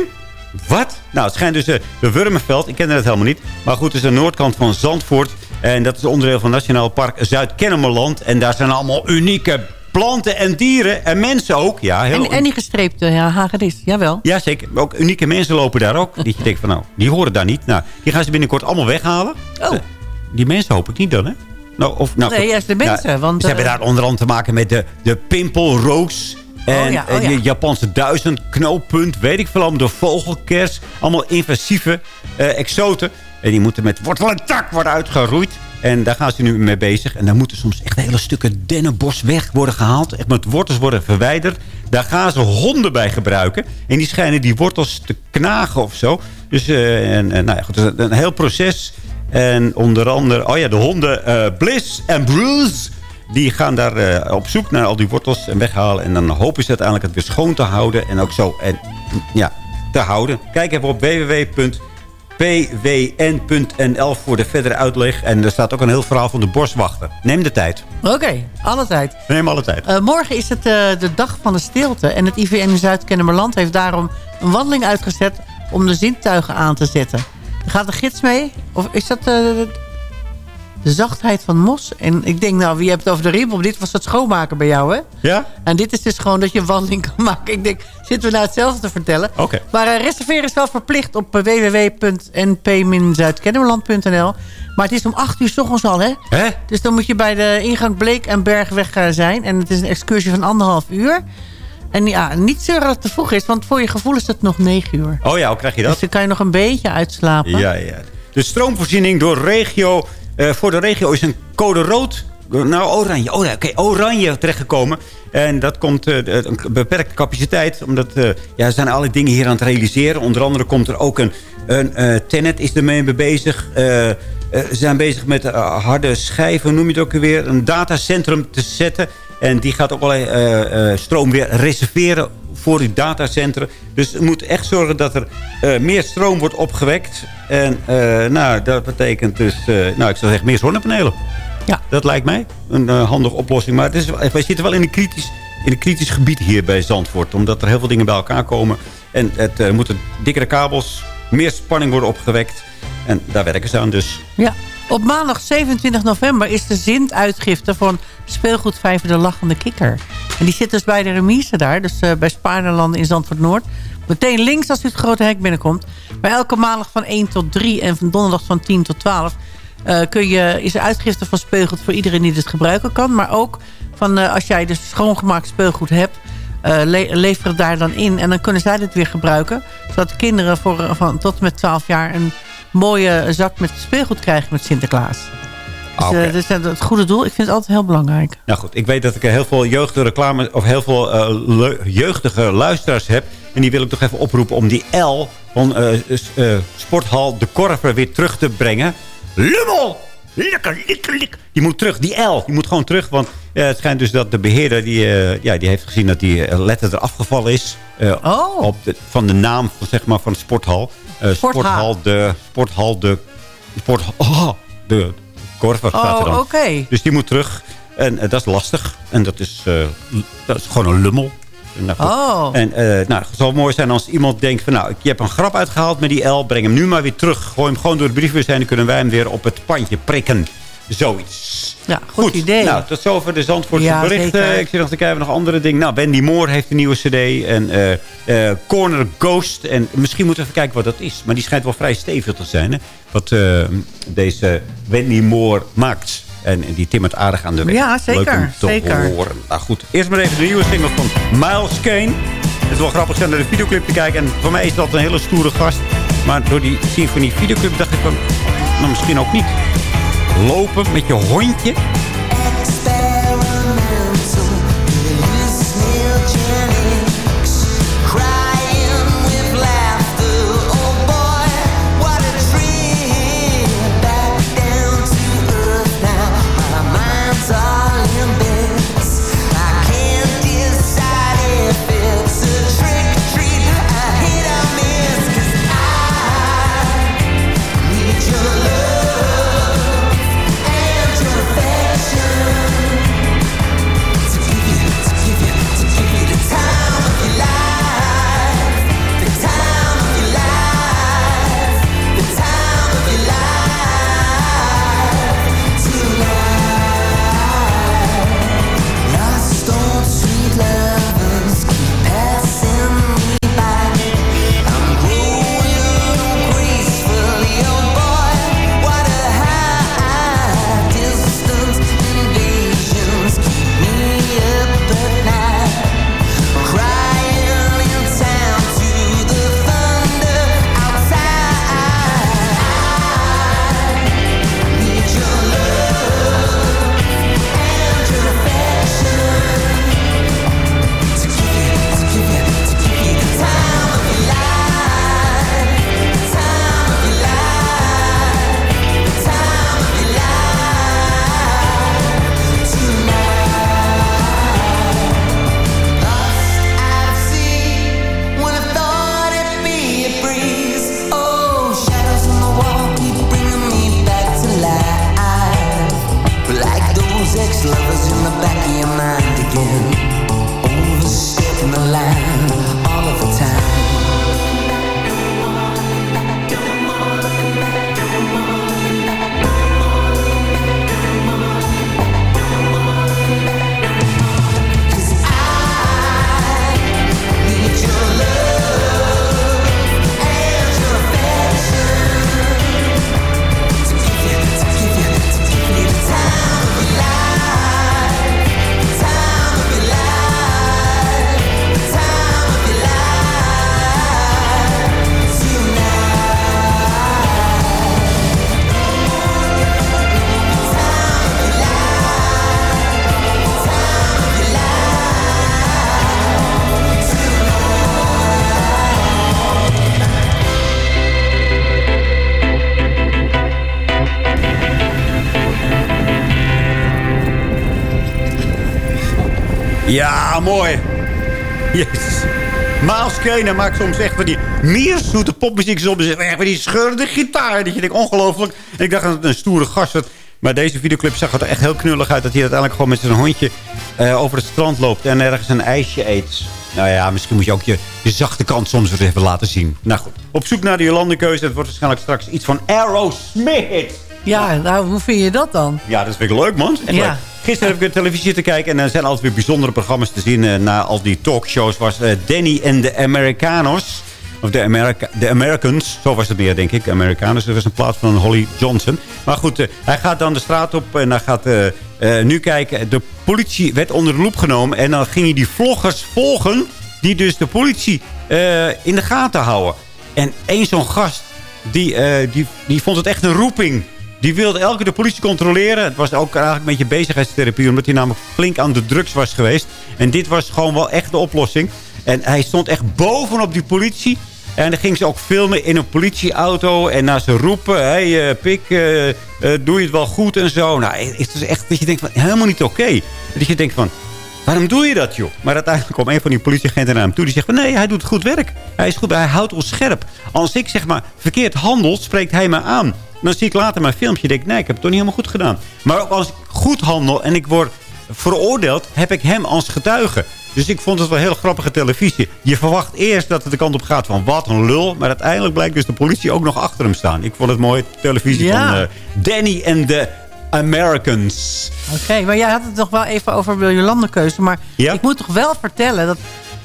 Wat? Nou, het schijnt dus eh, de Wurmenveld. Ik kende het helemaal niet. Maar goed, het is de noordkant van Zandvoort. En dat is onderdeel van Nationaal Park Zuid-Kennemerland. En daar zijn allemaal unieke planten en dieren. En mensen ook. Ja, heel En, en die gestreepte ja, hagedis, jawel. ja, zeker. Ook unieke mensen lopen daar ook. Die je denkt van, nou, die horen daar niet. Nou, die gaan ze binnenkort allemaal weghalen. Oh. Eh, die mensen hoop ik niet dan, hè? Nou, of, nou, Nee, juist de mensen, Ja, want, ze hebben eh, daar onder andere te maken met de, de pimpelroos. En ja, oh eh, ja. de Japanse duizend, knooppunt, weet ik veel. allemaal De vogelkers. Allemaal invasieve eh, exoten. En die moeten met wortel en tak worden uitgeroeid. En daar gaan ze nu mee bezig. En dan moeten soms echt hele stukken dennenbos weg worden gehaald. Echt met wortels worden verwijderd. Daar gaan ze honden bij gebruiken. En die schijnen die wortels te knagen of zo. Dus eh, en, en, nou ja, een, heel proces. En onder andere, oh ja, de honden eh, Bliss en Bruce... Die gaan daar eh, op zoek naar al die wortels en weghalen. En dan hopen ze uiteindelijk het weer schoon te houden. En ook zo en, ja, te houden. Kijk even op www.pwn.nl voor de verdere uitleg. En er staat ook een heel verhaal van de boswachter. Neem de tijd. Oké, alle tijd. Neem alle tijd. Eh, morgen is het eh, de dag van de stilte. En het IVN in Zuid-Kennemerland heeft daarom een wandeling uitgezet... om de zintuigen aan te zetten. Gaat een gids mee. Of is dat eh, de zachtheid van Mos? En ik denk, nou, wie hebt het over de ribbel? Dit was het schoonmaken bij jou, hè? Ja? En dit is dus gewoon dat je een wandeling kan maken. Ik denk, zitten we nou hetzelfde te vertellen? Oké. Maar eh, reserveren is wel verplicht op eh, www.np-zuidkennemerland.nl. Maar het is om 8 uur 's ochtends al, hè? Hè? Dus dan moet je bij de ingang Bleek en Bergweg eh, zijn. En het is een excursie van anderhalf uur. En ja, niet zeuren dat het te vroeg is, want voor je gevoel is het nog 9 uur. Oh ja, hoe krijg je Dus dat? dan kan je nog een beetje uitslapen. Ja, ja. De stroomvoorziening door regio, eh, voor de regio is een code rood. Nou, oranje. Oh, Oké, oranje terechtgekomen. En dat komt de- een beperkte capaciteit. Omdat eh, ja, zijn allerlei dingen hier aan het realiseren. Onder andere komt er ook een, een Tenet is ermee bezig. Ze zijn bezig met harde schijven, noem je het ook weer. Een datacentrum te zetten. En die gaat ook allerlei stroom weer reserveren voor die datacentrum. Dus het moet echt zorgen dat er eh, meer stroom wordt opgewekt. En eh, nou, dat betekent dus, eh, nou, ik zou zeggen, meer zonnepanelen. Ja. Dat lijkt mij een handige oplossing. Maar het is, wij zitten wel in een, kritisch, in een kritisch gebied hier bij Zandvoort. Omdat er heel veel dingen bij elkaar komen. En het moeten dikkere kabels, meer spanning worden opgewekt. En daar werken ze aan dus. Ja. Op maandag 27 november is de zintuitgifte van speelgoedvijver De Lachende Kikker. En die zit dus bij de remise daar, dus uh, bij Spaarderlanden in Zandvoort Noord. Meteen links als u het grote hek binnenkomt. Maar elke maandag van 1 tot 3 en van donderdag van 10 tot 12... Uh, kun je, is er uitgifte van speelgoed voor iedereen die het gebruiken kan. Maar ook van uh, als jij dus schoongemaakt speelgoed hebt... Uh, le lever het daar dan in. En dan kunnen zij dit weer gebruiken. Zodat kinderen voor, van, tot en met 12 jaar... een mooie zak met speelgoed krijgen met Sinterklaas. Dus, Ah, uh, dus het goede doel, ik vind het altijd heel belangrijk. Nou goed, ik weet dat ik heel veel jeugdige reclame... of heel veel eh, jeugdige luisteraars heb. En die wil ik toch even oproepen om die L van eh, eh, Sporthal de Korver weer terug te brengen. Lummel! Lekker, lekker, lekker. Die moet terug, die L. Die moet gewoon terug, want eh, het schijnt dus dat de beheerder... die, eh, ja, die heeft gezien dat die eh, letter er afgevallen is. Oh. op de, van de naam van, zeg maar, van de sporthal. Sporthal. sporthal de... Sporthal de... Sport, oh, de staat er dan. Oh, oké. Dus die moet terug. En dat is lastig. En dat is, dat is gewoon een lummel. Nou. Oh. En eh, nou, het zal mooi zijn als iemand denkt van... nou, je hebt een grap uitgehaald met die L. Breng hem nu maar weer terug. Gooi hem gewoon door de briefbus heen. Dan kunnen wij hem weer op het pandje prikken. Zoiets. Ja, goed, idee. Nou, tot zover de Zandvoortse Ja, berichten. zeker. Ik zit nog te kijken nog andere dingen. Nou, Wendy Moore heeft een nieuwe cd. En eh, eh, Corner Ghost. En misschien moeten we even kijken wat dat is. Maar die schijnt wel vrij stevig te zijn. Hè? Wat deze Wendy Moore maakt. En, die timmert aardig aan de weg. Ja, zeker, Leuk om te zeker. horen. Nou goed, eerst maar even de nieuwe single van Miles Kane. Het is wel grappig zijn naar de videoclip te kijken. En voor mij is dat een hele stoere gast. Maar door die die videoclip dacht ik van... Nou, misschien ook niet. Lopen met je hondje. Ja, mooi. Jezus. Miles Kane maakt soms echt van die mierzoete popmuziek. Soms echt van die scheurende gitaar. Dat je denkt, ongelooflijk. En ik dacht dat het een stoere gast was. Maar deze videoclip zag er echt heel knullig uit. Dat hij uiteindelijk gewoon met zijn hondje eh, over het strand loopt. En ergens een ijsje eet. Nou ja, misschien moet je ook je, je zachte kant soms weer even laten zien. Nou goed, op zoek naar de Jolandekeuze. Het wordt waarschijnlijk straks iets van Aerosmith. Ja, nou, hoe vind je dat dan? Ja, dat vind ik leuk, man. Echt Ja. leuk. Gisteren heb ik de televisie te kijken. En er zijn altijd weer bijzondere programma's te zien. eh, na al die talkshows was eh, Danny en de Americanos. Of de, America, Americans. Zo was het meer, denk ik. Americanos. Dat was in plaats van Holly Johnson. Maar goed, eh, hij gaat dan de straat op. En hij gaat nu kijken. De politie werd onder de loep genomen. En dan ging hij die vloggers volgen. Die dus de politie in de gaten houden. En één zo'n gast. Die, die, die vond het echt een roeping. Die wilde elke keer de politie controleren. Het was ook eigenlijk een beetje bezigheidstherapie. Omdat hij namelijk flink aan de drugs was geweest. En dit was gewoon wel echt de oplossing. En hij stond echt bovenop die politie. En dan ging ze ook filmen in een politieauto. En naar ze roepen. Hé, hey, eh, pik, eh, eh, doe je het wel goed en zo. Nou, het is echt dat je denkt van, helemaal niet oké. Dat je denkt van, Waarom doe je dat, joh? Maar uiteindelijk kwam een van die politieagenten naar hem toe. Die zegt van, nee, hij doet goed werk. Hij is goed, hij houdt ons scherp. Als ik, zeg maar, verkeerd handel, spreekt hij me aan. Dan zie ik later mijn filmpje en denk ik, nee, ik heb het toch niet helemaal goed gedaan. Maar ook als ik goed handel en ik word veroordeeld, heb ik hem als getuige. Dus ik vond het wel heel grappige televisie. Je verwacht eerst dat het de kant op gaat van wat een lul. Maar uiteindelijk blijkt dus de politie ook nog achter hem staan. Ik vond het mooi, televisie Ja. van eh, Danny en de Americans. Oké, maar jij had het nog wel even over de Jolandekeuze. Maar Ja? ik moet toch wel vertellen dat,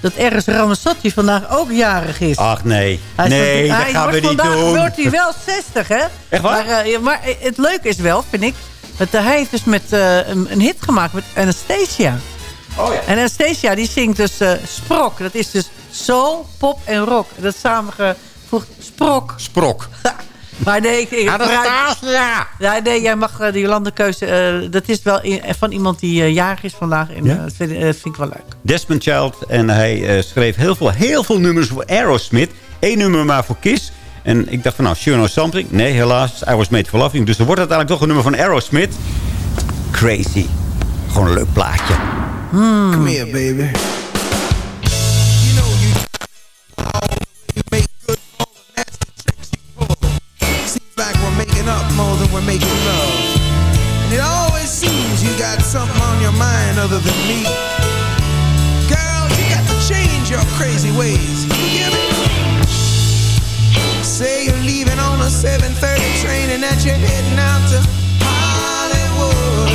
dat Eris Ramazzotti vandaag ook jarig is. Ach nee, Hij nee, dat gaan we niet vandaag doen. wordt hij wel 60, hè? Echt waar? Maar, eh, maar het leuke is wel, vind ik... Dat hij heeft dus met, eh, een, een hit gemaakt met Anastasia. Oh ja. En Anastasia die zingt dus eh, Sprok. Dat is dus soul, pop en rock. Dat is samengevoegd Sprok. Sprok. Maar nee, ik, ik, Anastasia! ja, nee, jij mag eh, de Jolandekeuze... eh dat is wel van iemand die eh, jarig is vandaag. En, Ja? dat vind, vind ik wel leuk. Desmond Child. En hij eh, schreef heel veel, heel veel nummers voor Aerosmith. Eén nummer maar voor Kiss. En ik dacht van nou, Sure Know Something. Nee, helaas. I Was Made For Loving. Dus er wordt uiteindelijk toch een nummer van Aerosmith. Crazy. Gewoon een leuk plaatje. Come here, baby. We're making love. And it always seems you got something on your mind other than me. Girl, you got to change your crazy ways. You hear me? Say you're leaving on a 7:30 train and that you're heading out to Hollywood.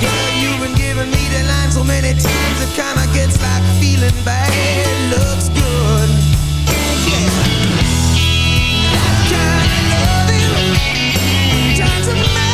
Girl, you've been giving me the line so many times it kinda gets like feeling bad looks good. Turns a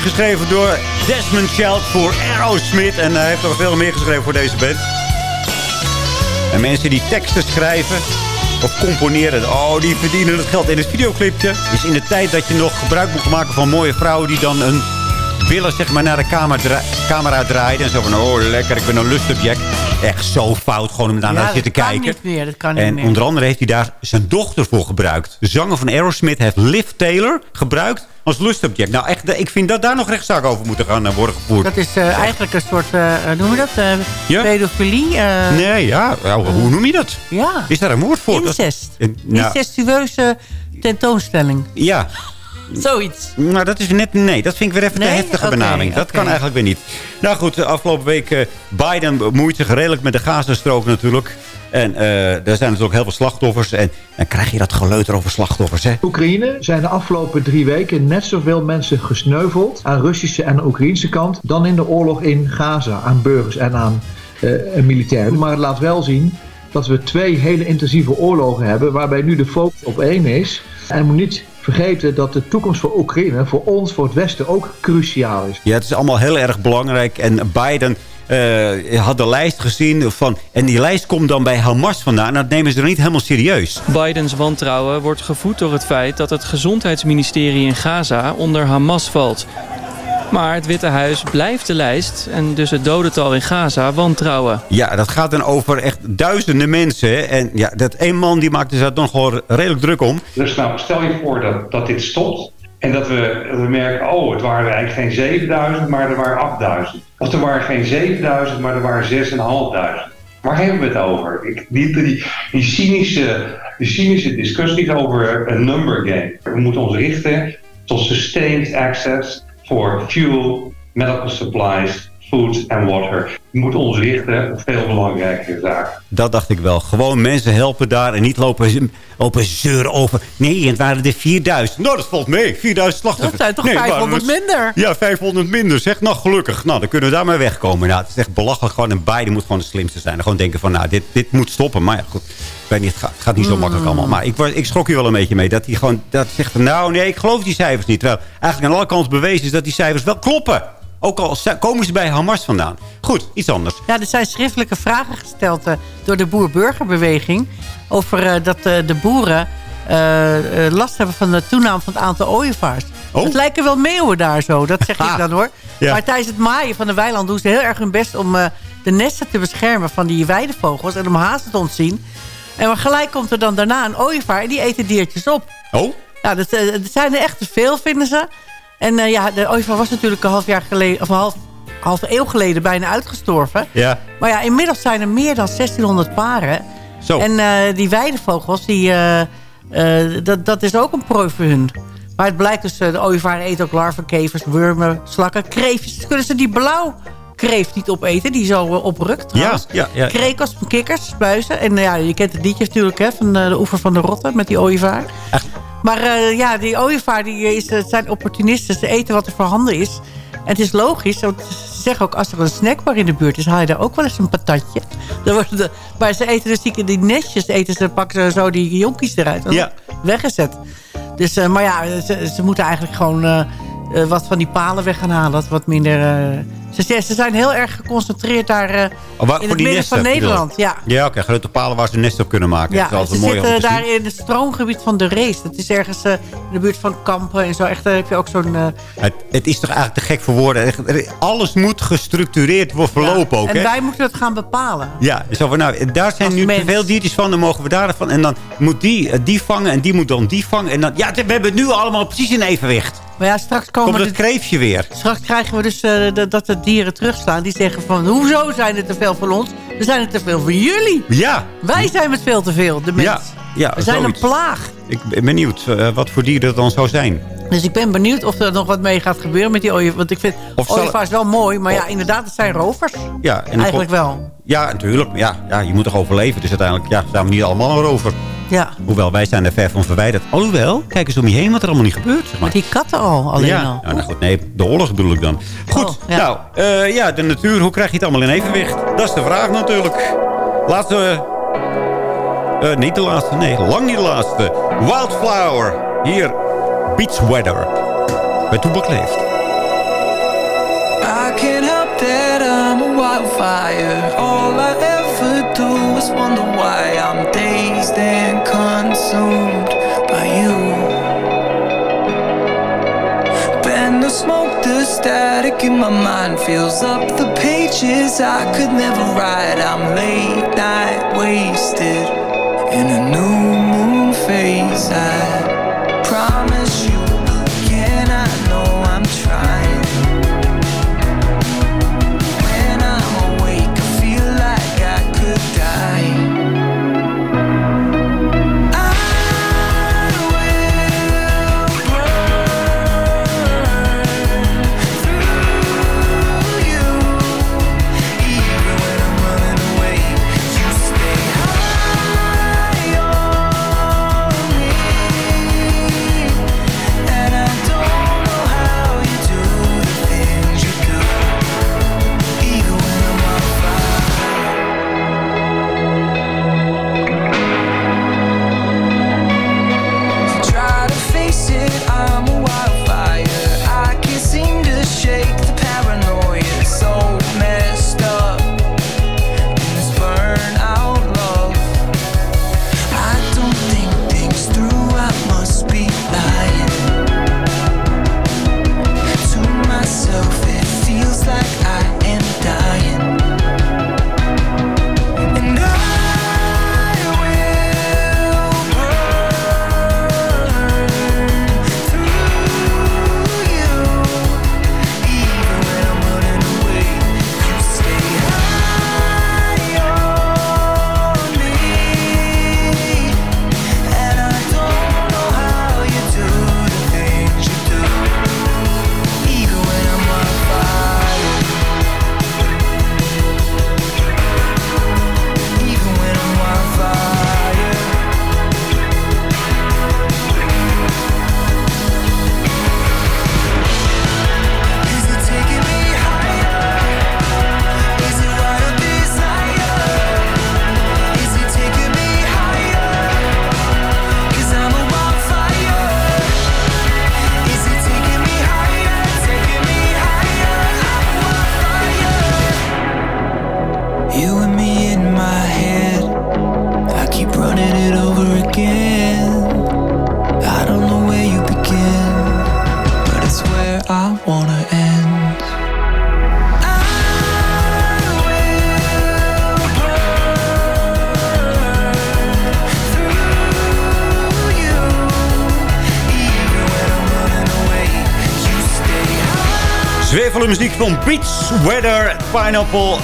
geschreven door Desmond Child voor Aerosmith. En hij heeft nog veel meer geschreven voor deze band. En mensen die teksten schrijven of componeren. Oh, die verdienen het geld. In het videoclipje is in de tijd dat je nog gebruik moet maken van mooie vrouwen... die dan een billen zeg maar, naar de camera, dra camera draaiden. En zo van, oh lekker, ik ben een lustobject. Echt zo fout, gewoon om daar Ja, zitten dat kan kijken. niet meer, dat kan niet en meer. onder andere heeft hij daar zijn dochter voor gebruikt. De zanger van Aerosmith heeft Liv Taylor gebruikt als lustobject. Nou echt, ik vind dat daar nog rechtszaak over moeten gaan eh, worden gevoerd. Dat is eh, eigenlijk een soort, eh hoe noem je dat? Eh, Ja? Pedofilie? eh, Nee, ja, ja, hoe noem je dat? Ja. Is daar een woord voor? Dat- Incest. Eh, nou, Incestueuze tentoonstelling. ja, Zoiets. Maar dat is net... Nee, dat vind ik weer even Nee? de heftige benaming. Dat kan eigenlijk weer niet. Nou goed, de afgelopen week... eh, Biden bemoeit zich redelijk met de Gazastrook natuurlijk. En eh er zijn natuurlijk heel veel slachtoffers. En dan krijg je dat geleuter over slachtoffers, hè? Oekraïne zijn de afgelopen drie weken net zoveel mensen gesneuveld aan Russische en Oekraïnse kant dan in de oorlog in Gaza aan burgers en aan eh, militairen. Maar het laat wel zien dat we twee hele intensieve oorlogen hebben waarbij nu de focus op één is. En we moeten niet vergeten dat de toekomst voor Oekraïne voor ons, voor het Westen ook cruciaal is. Ja, het is allemaal heel erg belangrijk. En Biden eh, had de lijst gezien van... En die lijst komt dan bij Hamas vandaan. En dat nemen ze er niet helemaal serieus. Bidens wantrouwen wordt gevoed door het feit dat het gezondheidsministerie in Gaza onder Hamas valt. Maar het Witte Huis blijft de lijst en dus het dodental in Gaza wantrouwen. Ja, dat gaat dan over echt duizenden mensen. En ja, dat één man die maakte zich daar nog wel redelijk druk om. Dus nou, stel je voor dat, dat dit stopt en dat we, dat we merken, oh, het waren eigenlijk geen 7000, maar er waren 8000. Of er waren geen 7000, maar er waren 6500. Waar hebben we het over? Ik, die, die, die, cynische, die cynische discussies over een number game. We moeten ons richten tot sustained access voor fuel, medical supplies, food en water. We moeten ons richten op veel belangrijkere zaken. Dat dacht ik wel. Gewoon mensen helpen daar en niet lopen, lopen zeuren over. Nee, het waren er 4000. Nou, dat valt mee. 4000 slachtoffers. Dat zijn toch Nee, het 500 waren dus- minder? Ja, 500 minder. Zeg, nou gelukkig. Nou, dan kunnen we daarmee wegkomen. Nou, het is echt belachelijk gewoon. En Biden moet gewoon de slimste zijn. En gewoon denken van, nou, dit, dit moet stoppen. Maar ja, goed. Ik weet niet, het gaat, het gaat niet zo makkelijk allemaal. Maar ik, ik schrok hier wel een beetje mee. Dat hij gewoon dat zegt, nou nee, ik geloof die cijfers niet. Terwijl eigenlijk aan alle kanten bewezen is dat die cijfers wel kloppen. Ook al komen ze bij Hamas vandaan. Goed, iets anders. Ja, er zijn schriftelijke vragen gesteld eh, door de boer-burgerbeweging... over eh, dat eh, de boeren last hebben van de toename van het aantal ooievaars. Het lijken wel meeuwen daar zo, dat zeg ik dan hoor. Ja. Maar tijdens het maaien van de weiland doen ze heel erg hun best... om de nesten te beschermen van die weidevogels en om hazen te ontzien. En maar gelijk komt er dan daarna een ooievaar en die eten diertjes op. Oh? Ja, dat, eh, zijn er echt te veel, vinden ze. En eh, ja, de ooievaar was natuurlijk een half jaar geleden... of een half, half eeuw geleden bijna uitgestorven. Ja. Maar ja, inmiddels zijn er meer dan 1600 paren. Zo. En eh, die weidevogels, die, dat, dat is ook een prooi voor hun. Maar het blijkt dus, de ooievaar eet ook larvenkevers, wormen, slakken, kreeftjes. Kunnen ze die blauwkreeft niet opeten, die zo eh, oprukt trouwens? ja, ja. Krekels, kikkers, spuizen. En eh, ja, je kent het liedje natuurlijk hè, van eh, de oever van de Rotte met die ooievaar. Maar ja, die ooievaar die is, het zijn opportunisten. Ze eten wat er voorhanden is. En het is logisch, want ze zeggen ook... als er een snackbar in de buurt is, haal je daar ook wel eens een patatje. Dan de, maar ze eten dus die, die nestjes, eten ze, pakken ze zo die jonkies eruit. Ja. Weggezet. Dus, maar ja, ze, ze moeten eigenlijk gewoon eh, wat van die palen weg gaan halen. Dat wat minder... eh, ze, ze zijn heel erg geconcentreerd daar eh, Oh, waar- in het midden nesten, van? Nederland. Ja. Ja, oké. grote palen waar ze nest op kunnen maken. Ja, dat is ze zitten zien. daar in het stroomgebied van de race. Dat is ergens in de buurt van Kampen en zo. Echt, daar heb je ook zo'n... Het, het is toch eigenlijk te gek voor woorden. Alles moet gestructureerd worden verlopen ook. en hè? wij moeten het gaan bepalen. Ja, zo van, nou, daar zijn Als nu te veel diertjes van, dan mogen we daarvan. En dan moet die die vangen en die moet dan die vangen. En dan, ja, we hebben het nu allemaal precies in evenwicht. Maar ja, straks komen Komt het kreefje weer. Straks krijgen we dus eh, dat- dat de dieren terugslaan. Die zeggen van, hoezo zijn er te veel van ons? Er zijn er te veel van jullie. Ja. Wij zijn met veel te veel, de mens. Ja, ja, we zijn zoiets. een plaag. Ik ben benieuwd eh, wat voor dieren dat dan zou zijn. Dus ik ben benieuwd of er nog wat mee gaat gebeuren met die ooievaar. Want ik vind ooievaars wel mooi. Maar ja, inderdaad, het zijn rovers. Ja, en Eigenlijk wel. Ja, natuurlijk. Ja, ja, je moet toch overleven. Dus uiteindelijk ja, zijn we niet allemaal een rover. Ja. Hoewel, wij zijn er ver van verwijderd. Alhoewel, kijk eens om je heen wat er allemaal niet gebeurt. Zeg maar. Die katten al, alleen ja. al. Ja, nou goed, nee, de oorlog bedoel ik dan. Goed, Oh, ja. nou, eh, ja, de natuur, hoe krijg je het allemaal in evenwicht? Dat is de vraag natuurlijk. Laatste, eh, niet de laatste, nee, lang niet de laatste. Wildflower, hier, Beach Weather. bij Toebak Leeft. I can't help that I'm a wildfire. All I ever is wonder why I'm dazed and consumed by you. Bend the smoke, the static in my mind fills up the pages I could never write. I'm late night wasted in a new moon phase. I Zwevele muziek van Beach Weather Pineapple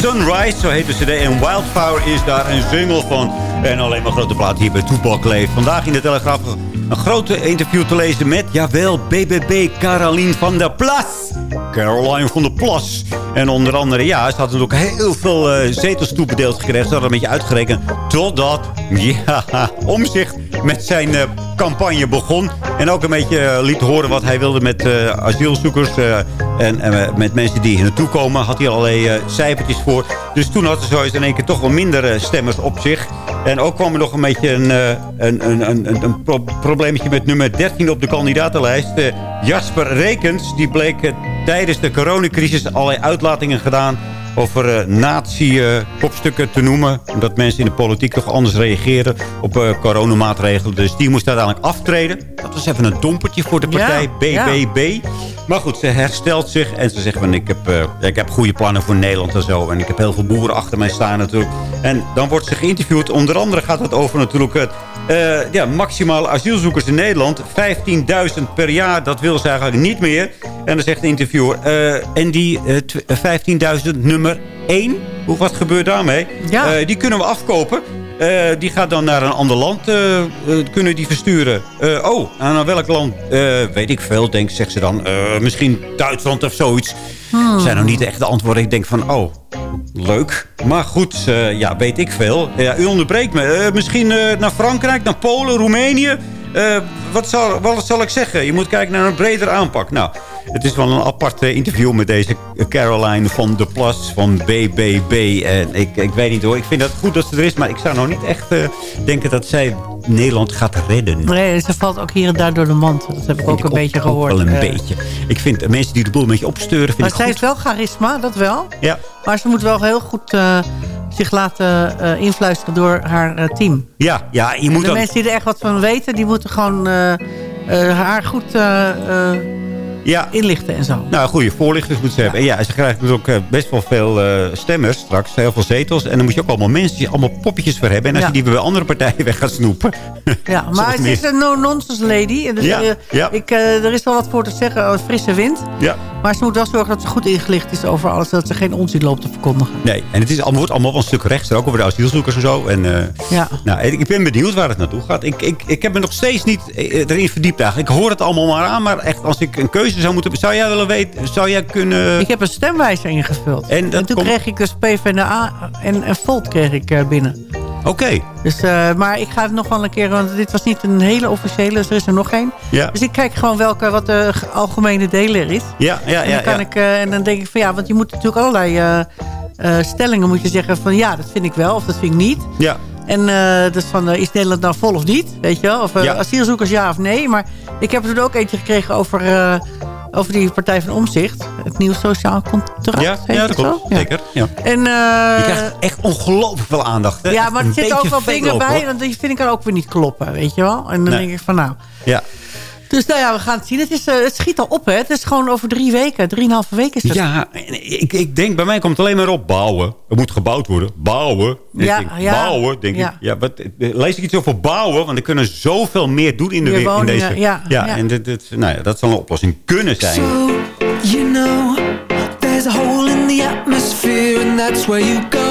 Sunrise, zo heet de cd. En Wildfire is daar een single van. En alleen maar grote plaat hier bij Toepak leeft. Vandaag in de Telegraaf een grote interview te lezen met, jawel, BBB Caroline van der Plas. Caroline van der Plas. En onder andere, ja, ze had natuurlijk heel veel eh, zetels toebedeeld gekregen. Ze hadden een beetje uitgerekend. Totdat, ja, omzicht met zijn eh, campagne begon. En ook een beetje eh, liet horen wat hij wilde met asielzoekers. Eh, en en met mensen die hier naartoe komen. Had hij allerlei eh, cijfertjes voor. Dus toen had ze zoiets in één keer toch wel minder eh, stemmers op zich. En ook kwam er nog een beetje een, eh, een, een, een, een, een pro probleempje met nummer 13 op de kandidatenlijst. Eh, Jasper Rekens, die bleek eh, tijdens de coronacrisis allerlei uitlatingen gedaan over uh, nazi-kopstukken te noemen. Dat mensen in de politiek toch anders reageren op uh, coronamaatregelen. Dus die moest uiteindelijk aftreden. Dat was even een dompertje voor de partij Ja, BBB. Maar goed, ze herstelt zich en ze zegt van ik heb, uh, ik heb goede plannen voor Nederland en zo. En ik heb heel veel boeren achter mij staan natuurlijk. En dan wordt ze geïnterviewd. Onder andere gaat het over natuurlijk het uh, ja, maximaal asielzoekers in Nederland. 15.000 per jaar, dat wil ze eigenlijk niet meer. En dan zegt de interviewer, uh, en die uh, 15.000 nummer 1, hoe, wat gebeurt daarmee? Ja. Die kunnen we afkopen. Uh, die gaat dan naar een ander land, uh, uh, kunnen die versturen. oh, en naar welk land? weet ik veel, denk, zegt ze dan. misschien Duitsland of zoiets. Hmm. zijn nog niet echt de antwoorden. Ik denk van, oh, leuk. Maar goed, ja, weet ik veel. Ja, u onderbreekt me. misschien naar Frankrijk, naar Polen, Roemenië. wat, zal, wat zal ik zeggen? Je moet kijken naar een breder aanpak. Nou, het is wel een apart interview met deze Caroline van de Plas van BBB. En ik, ik weet niet hoor, ik vind het goed dat ze er is. Maar ik zou nou niet echt uh, denken dat zij Nederland gaat redden. Nee, ze valt ook hier en daar door de mand. Dat heb ik ook een beetje ook gehoord. wel een Eh, beetje. Ik vind mensen die de boel een beetje opsteuren, vind Maar ik zij heeft wel charisma, dat wel. Ja. Maar ze moet wel heel goed eh, zich laten eh, influisteren door haar eh, team. Ja, ja, je En moet de dan... mensen die er echt wat van weten, die moeten gewoon eh, eh, haar goed eh, eh, Ja. inlichten en zo. Nou, goede voorlichters moet ze hebben. En ja, ze krijgt natuurlijk ook eh, best wel veel eh, stemmers straks. Heel veel zetels. En dan moet je ook allemaal mensen allemaal poppetjes voor hebben. En als je die bij andere partijen weg gaat snoepen. Ja, maar het is een no-nonsense lady. En Dus, Ja, eh, ja. Ik, er is wel wat voor te zeggen, frisse wind. Ja. Maar ze moet wel zorgen dat ze goed ingelicht is over alles. Dat ze geen onzin loopt te verkondigen. Nee, en het is allemaal, wordt allemaal wel een stuk rechter. Ook over de asielzoekers en zo. En, eh, Ja. nou, ik ben benieuwd waar het naartoe gaat. Ik, ik, ik heb me nog steeds niet eh, erin verdiept eigenlijk. Ik hoor het allemaal maar aan. Maar echt, als ik een keuze zou moeten... Zou jij willen weten... Zou jij kunnen... Ik heb een stemwijzer ingevuld. En toen komt- kreeg ik dus PvdA en, en Volt kreeg ik eh, binnen. Oké. Dus, eh, maar ik ga het nog wel een keer, want dit was niet een hele officiële, dus er is er nog geen. Ja. Dus ik kijk gewoon welke, wat de algemene delen er is. Ja, ja, en, ja. dan kan ja. Ik, eh, en dan denk ik van ja, want je moet natuurlijk allerlei eh, stellingen moet je zeggen van ja, dat vind ik wel of dat vind ik niet. Ja. En dus van, is Nederland nou vol of niet? Weet je wel? Of Ja. asielzoekers ja of nee? Maar ik heb er ook eentje gekregen over, over die Partij van Omzicht. Het nieuw sociaal contract. Ja, heet ja, het dat klopt. Ja. Zeker. Ja. En, eh, Je krijgt echt ongelooflijk veel aandacht. Hè? ja, maar er zitten ook wel dingen bij. En die vind ik dan ook weer niet kloppen, weet je wel. En dan Nee. denk ik van nou... Ja. Dus nou ja, we gaan het zien. Het, is, eh, het schiet al op, hè. Het is gewoon over drie weken. Drieënhalve weken is het. Ja, ik, ik denk, bij mij komt het alleen maar op bouwen. Er moet gebouwd worden. Bouwen. Ik Ja, denk, ja. Bouwen, denk Ja. ik. Ja, wat, lees ik iets over bouwen? Want er kunnen zoveel meer doen in, de, Meer we- in deze... ja, ja. en dit, dit, nou ja, dat zal een oplossing kunnen zijn. So, you know, there's a hole in the atmosphere, and that's where you go.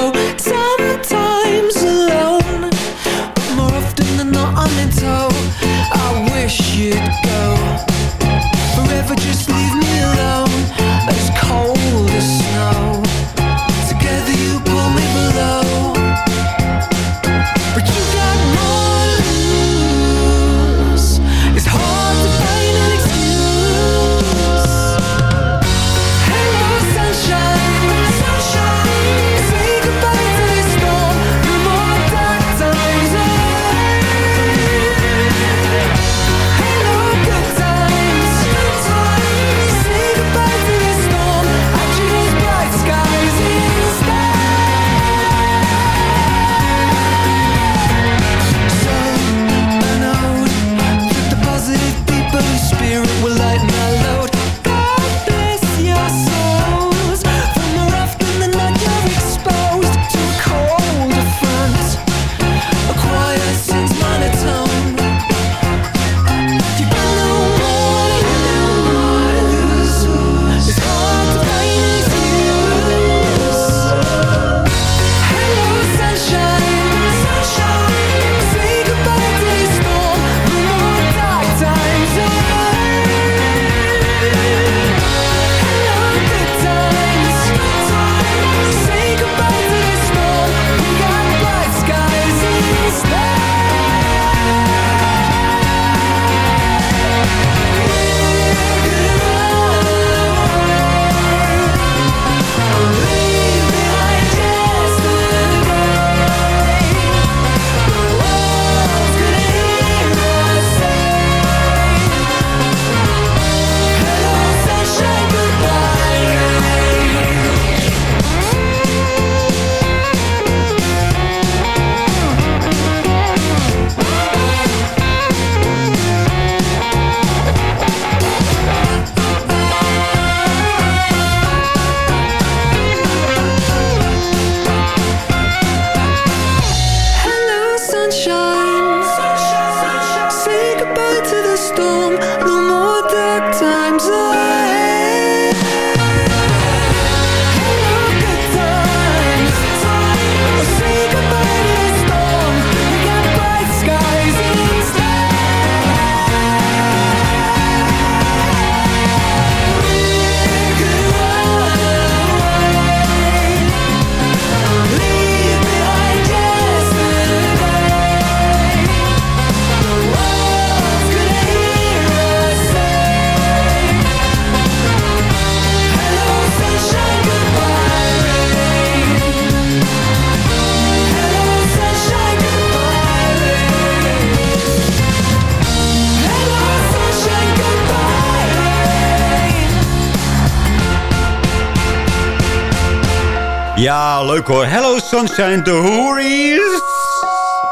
Leuk hoor. Hello Sunshine, de Hoories.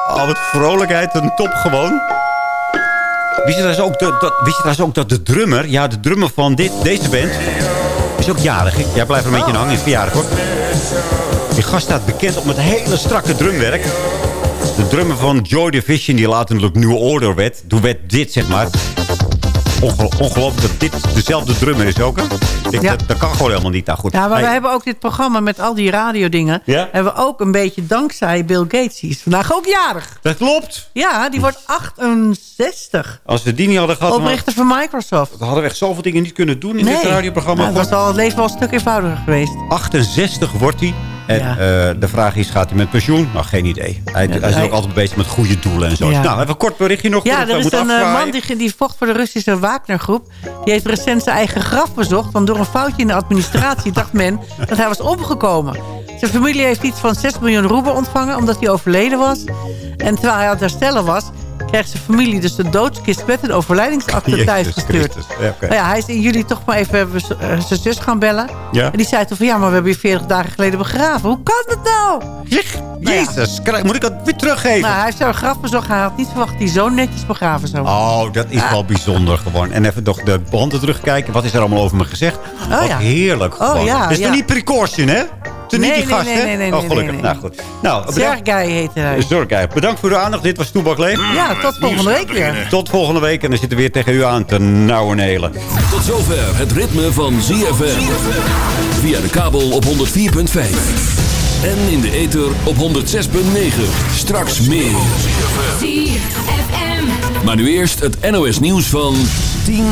Oh, wat vrolijkheid, een top gewoon. Wist je trouwens ook, dat, dat, wist je trouwens ook dat de drummer... Ja, de drummer van dit, deze band... is ook jarig. Jij blijft er een beetje in hangen. Is verjaardag hoor. Die gast staat bekend om het hele strakke drumwerk. De drummer van Joy Division, die later natuurlijk New Order werd. Toen werd dit, zeg maar. Onge- ongelooflijk dat dit dezelfde drummer is ook. Hè? Ik, Ja. dat, dat kan gewoon helemaal niet. Nou goed. Ja, maar Hey, we hebben ook dit programma met al die radiodingen. Ja? Hebben we ook een beetje dankzij Bill Gates. Die is vandaag ook jarig. Dat klopt. Ja, die wordt 68. Als we die niet hadden gehad... Oprichter van Microsoft. dan hadden we echt zoveel dingen niet kunnen doen in dit radioprogramma. Nou, dat was al het leven wel een stuk eenvoudiger geweest. 68 wordt hij. En Ja. eh, de vraag is, gaat hij met pensioen? Nou, geen idee. Hij, hij is hij- ook altijd bezig met goede doelen en zo. Ja. Nou, even een kort berichtje nog. Ja, er is moeten een eh, man die, die vocht voor de Russische Wagner-groep. Die heeft recent zijn eigen graf bezocht. Want door een foutje in de administratie dacht men dat hij was omgekomen. Zijn familie heeft iets van 6 miljoen roebel ontvangen omdat hij overleden was. En terwijl hij aan het herstellen was, kreeg zijn familie dus de doodskist met een overlijdingsakte. Ja, oké. Nou ja, hij is in juli toch maar even eh, zijn zus gaan bellen. Ja. En die zei toen van ja, maar we hebben je 40 dagen geleden begraven. Hoe kan dat nou? Nou ja. Jezus, krijg- moet ik dat weer teruggeven? Nou, hij heeft zijn graf bezocht. Hij had niet verwacht dat hij zo netjes begraven zou worden. Oh, dat is wel bijzonder gewoon. En even nog de banden terugkijken. Wat is er allemaal over me gezegd? Wat ja. heerlijk Oh, gewoon. is toch niet precaution, hè? Niet Nee, die nee, gast, nee, hè? nee, nee, oh, nee, gelukkig. nee, Nou, goed. Nou, bedankt. Sergei heette hij. Zorgij. Bedankt voor uw aandacht. Dit was Toebak Leef. Ja, tot volgende week weer. Tot volgende week. En dan zitten we weer tegen u aan te nauwen nelen. Tot zover het ritme van ZFM. Via de kabel op 104.5. En in de ether op 106.9. Straks meer. Maar nu eerst het NOS nieuws van 10 uur.